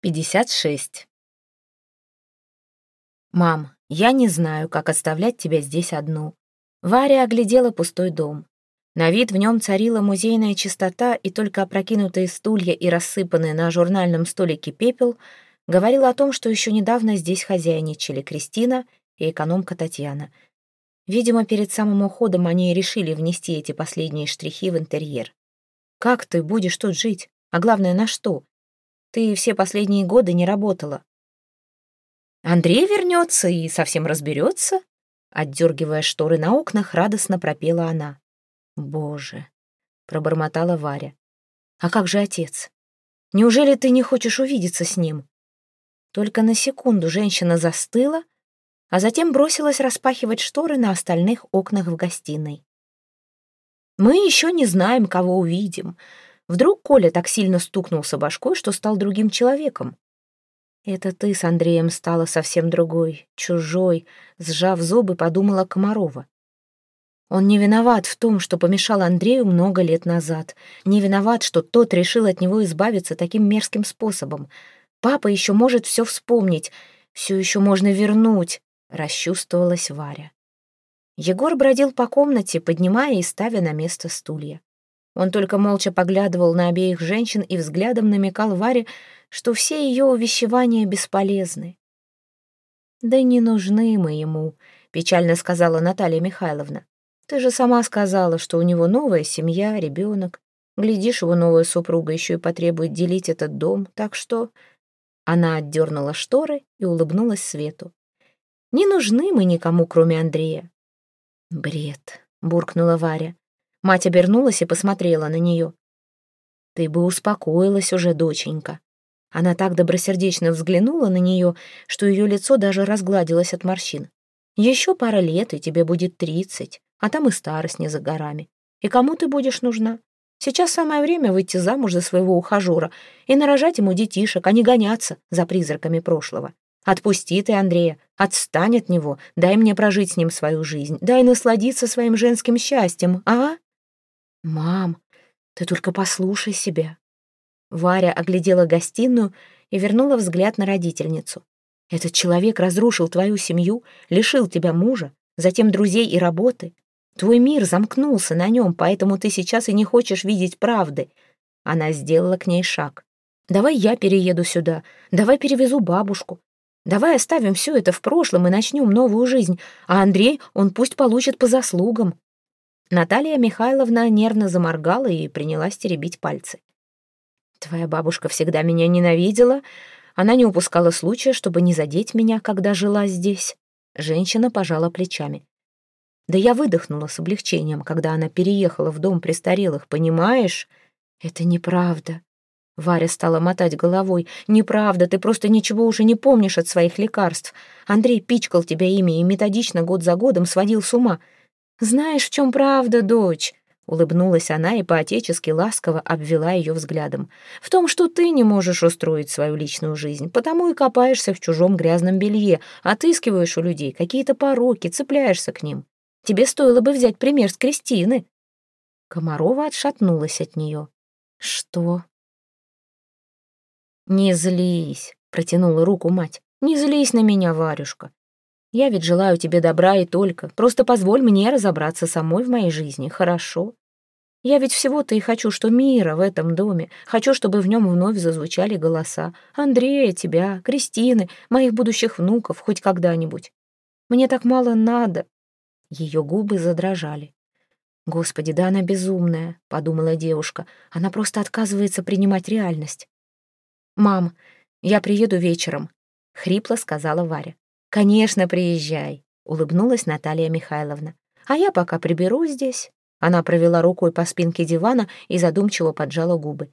56. «Мам, я не знаю, как оставлять тебя здесь одну». Варя оглядела пустой дом. На вид в нем царила музейная чистота, и только опрокинутые стулья и рассыпанные на журнальном столике пепел говорил о том, что еще недавно здесь хозяйничали Кристина и экономка Татьяна. Видимо, перед самым уходом они решили внести эти последние штрихи в интерьер. «Как ты будешь тут жить? А главное, на что?» Ты все последние годы не работала. Андрей вернется и совсем разберется. Отдергивая шторы на окнах, радостно пропела она. Боже, пробормотала Варя. А как же отец? Неужели ты не хочешь увидеться с ним? Только на секунду женщина застыла, а затем бросилась распахивать шторы на остальных окнах в гостиной. «Мы еще не знаем, кого увидим. Вдруг Коля так сильно стукнулся башкой, что стал другим человеком. «Это ты с Андреем стала совсем другой, чужой», сжав зубы, подумала Комарова. Он не виноват в том, что помешал Андрею много лет назад. Не виноват, что тот решил от него избавиться таким мерзким способом. Папа еще может все вспомнить, все еще можно вернуть, расчувствовалась Варя. Егор бродил по комнате, поднимая и ставя на место стулья. Он только молча поглядывал на обеих женщин и взглядом намекал Варе, что все ее увещевания бесполезны. «Да не нужны мы ему», — печально сказала Наталья Михайловна. «Ты же сама сказала, что у него новая семья, ребенок. Глядишь, его новая супруга еще и потребует делить этот дом, так что...» Она отдернула шторы и улыбнулась Свету. «Не нужны мы никому, кроме Андрея». «Бред», — буркнула Варя. Мать обернулась и посмотрела на нее. «Ты бы успокоилась уже, доченька». Она так добросердечно взглянула на нее, что ее лицо даже разгладилось от морщин. «Еще пара лет, и тебе будет тридцать, а там и старость не за горами. И кому ты будешь нужна? Сейчас самое время выйти замуж за своего ухажера и нарожать ему детишек, а не гоняться за призраками прошлого. Отпусти ты Андрея, отстань от него, дай мне прожить с ним свою жизнь, дай насладиться своим женским счастьем, а?» «Мам, ты только послушай себя». Варя оглядела гостиную и вернула взгляд на родительницу. «Этот человек разрушил твою семью, лишил тебя мужа, затем друзей и работы. Твой мир замкнулся на нем, поэтому ты сейчас и не хочешь видеть правды». Она сделала к ней шаг. «Давай я перееду сюда, давай перевезу бабушку. Давай оставим все это в прошлом и начнем новую жизнь, а Андрей, он пусть получит по заслугам». Наталья Михайловна нервно заморгала и принялась теребить пальцы. «Твоя бабушка всегда меня ненавидела. Она не упускала случая, чтобы не задеть меня, когда жила здесь». Женщина пожала плечами. Да я выдохнула с облегчением, когда она переехала в дом престарелых, понимаешь? Это неправда. Варя стала мотать головой. «Неправда, ты просто ничего уже не помнишь от своих лекарств. Андрей пичкал тебя ими и методично год за годом сводил с ума. «Знаешь, в чем правда, дочь?» Улыбнулась она и поотечески ласково обвела ее взглядом. «В том, что ты не можешь устроить свою личную жизнь, потому и копаешься в чужом грязном белье, отыскиваешь у людей какие-то пороки, цепляешься к ним. Тебе стоило бы взять пример с Кристины». Комарова отшатнулась от нее. «Что?» «Не злись», — протянула руку мать. «Не злись на меня, Варюшка. Я ведь желаю тебе добра и только. Просто позволь мне разобраться самой в моей жизни, хорошо? Я ведь всего-то и хочу, что мира в этом доме. Хочу, чтобы в нем вновь зазвучали голоса. Андрея, тебя, Кристины, моих будущих внуков, хоть когда-нибудь. Мне так мало надо. Ее губы задрожали. «Господи, да она безумная», — подумала девушка. «Она просто отказывается принимать реальность». «Мам, я приеду вечером», — хрипло сказала Варя. «Конечно, приезжай», — улыбнулась Наталья Михайловна. «А я пока приберу здесь». Она провела рукой по спинке дивана и задумчиво поджала губы.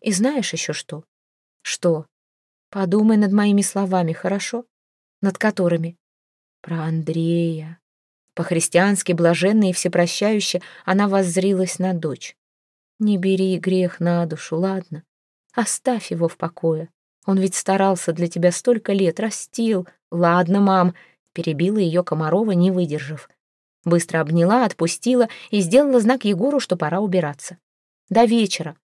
«И знаешь еще что?» «Что?» «Подумай над моими словами, хорошо?» «Над которыми?» «Про Андрея». По-христиански, блаженно и всепрощающе, она воззрилась на дочь. «Не бери грех на душу, ладно? Оставь его в покое. Он ведь старался для тебя столько лет, растил. Ладно, мам, перебила ее Комарова, не выдержав. Быстро обняла, отпустила и сделала знак Егору, что пора убираться. До вечера.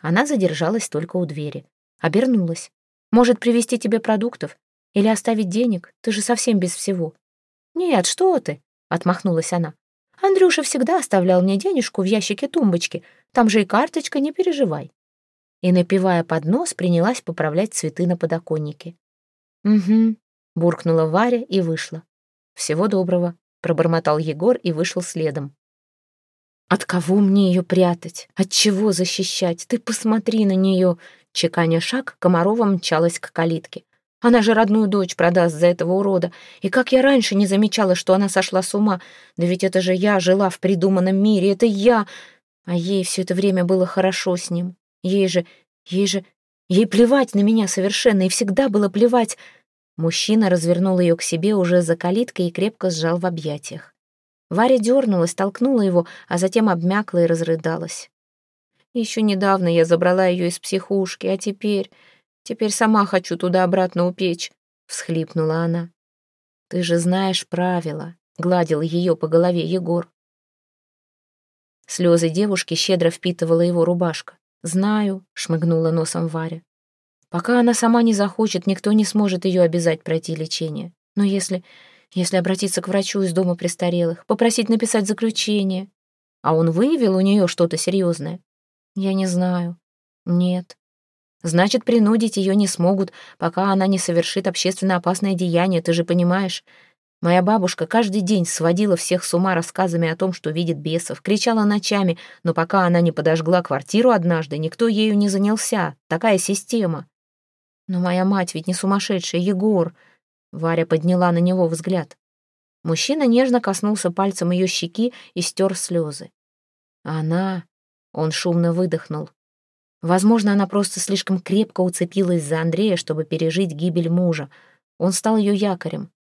Она задержалась только у двери. Обернулась. Может, привезти тебе продуктов? Или оставить денег? Ты же совсем без всего». «Нет, что ты?» — отмахнулась она. «Андрюша всегда оставлял мне денежку в ящике тумбочки. Там же и карточка, не переживай». И, напивая под нос, принялась поправлять цветы на подоконнике. «Угу», — буркнула Варя и вышла. «Всего доброго», — пробормотал Егор и вышел следом. «От кого мне ее прятать? От чего защищать? Ты посмотри на нее!» Чеканя шаг, Комарова мчалась к калитке. «Она же родную дочь продаст за этого урода. И как я раньше не замечала, что она сошла с ума. Да ведь это же я жила в придуманном мире, это я. А ей все это время было хорошо с ним. Ей же, ей же, ей плевать на меня совершенно, и всегда было плевать». Мужчина развернул ее к себе уже за калиткой и крепко сжал в объятиях. Варя дернулась, толкнула его, а затем обмякла и разрыдалась. Еще недавно я забрала ее из психушки, а теперь... Теперь сама хочу туда-обратно упечь, — всхлипнула она. Ты же знаешь правила, — гладил ее по голове Егор. Слезы девушки щедро впитывала его рубашка. «Знаю», — шмыгнула носом Варя. «Пока она сама не захочет, никто не сможет ее обязать пройти лечение. Но если... Если обратиться к врачу из дома престарелых, попросить написать заключение. А он выявил у нее что-то серьезное? Я не знаю. Нет. Значит, принудить ее не смогут, пока она не совершит общественно опасное деяние, ты же понимаешь. Моя бабушка каждый день сводила всех с ума рассказами о том, что видит бесов, кричала ночами, но пока она не подожгла квартиру однажды, никто ею не занялся. Такая система. Но моя мать ведь не сумасшедшая, Егор. Варя подняла на него взгляд. Мужчина нежно коснулся пальцем ее щеки и стер слезы. Она... Он шумно выдохнул. Возможно, она просто слишком крепко уцепилась за Андрея, чтобы пережить гибель мужа. Он стал ее якорем.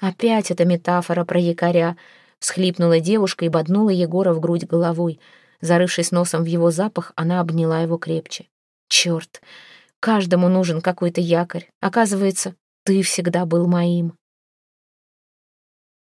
Опять эта метафора про якоря. Всхлипнула девушка и боднула Егора в грудь головой. Зарывшись носом в его запах, она обняла его крепче. Черт, каждому нужен какой-то якорь. Оказывается, ты всегда был моим.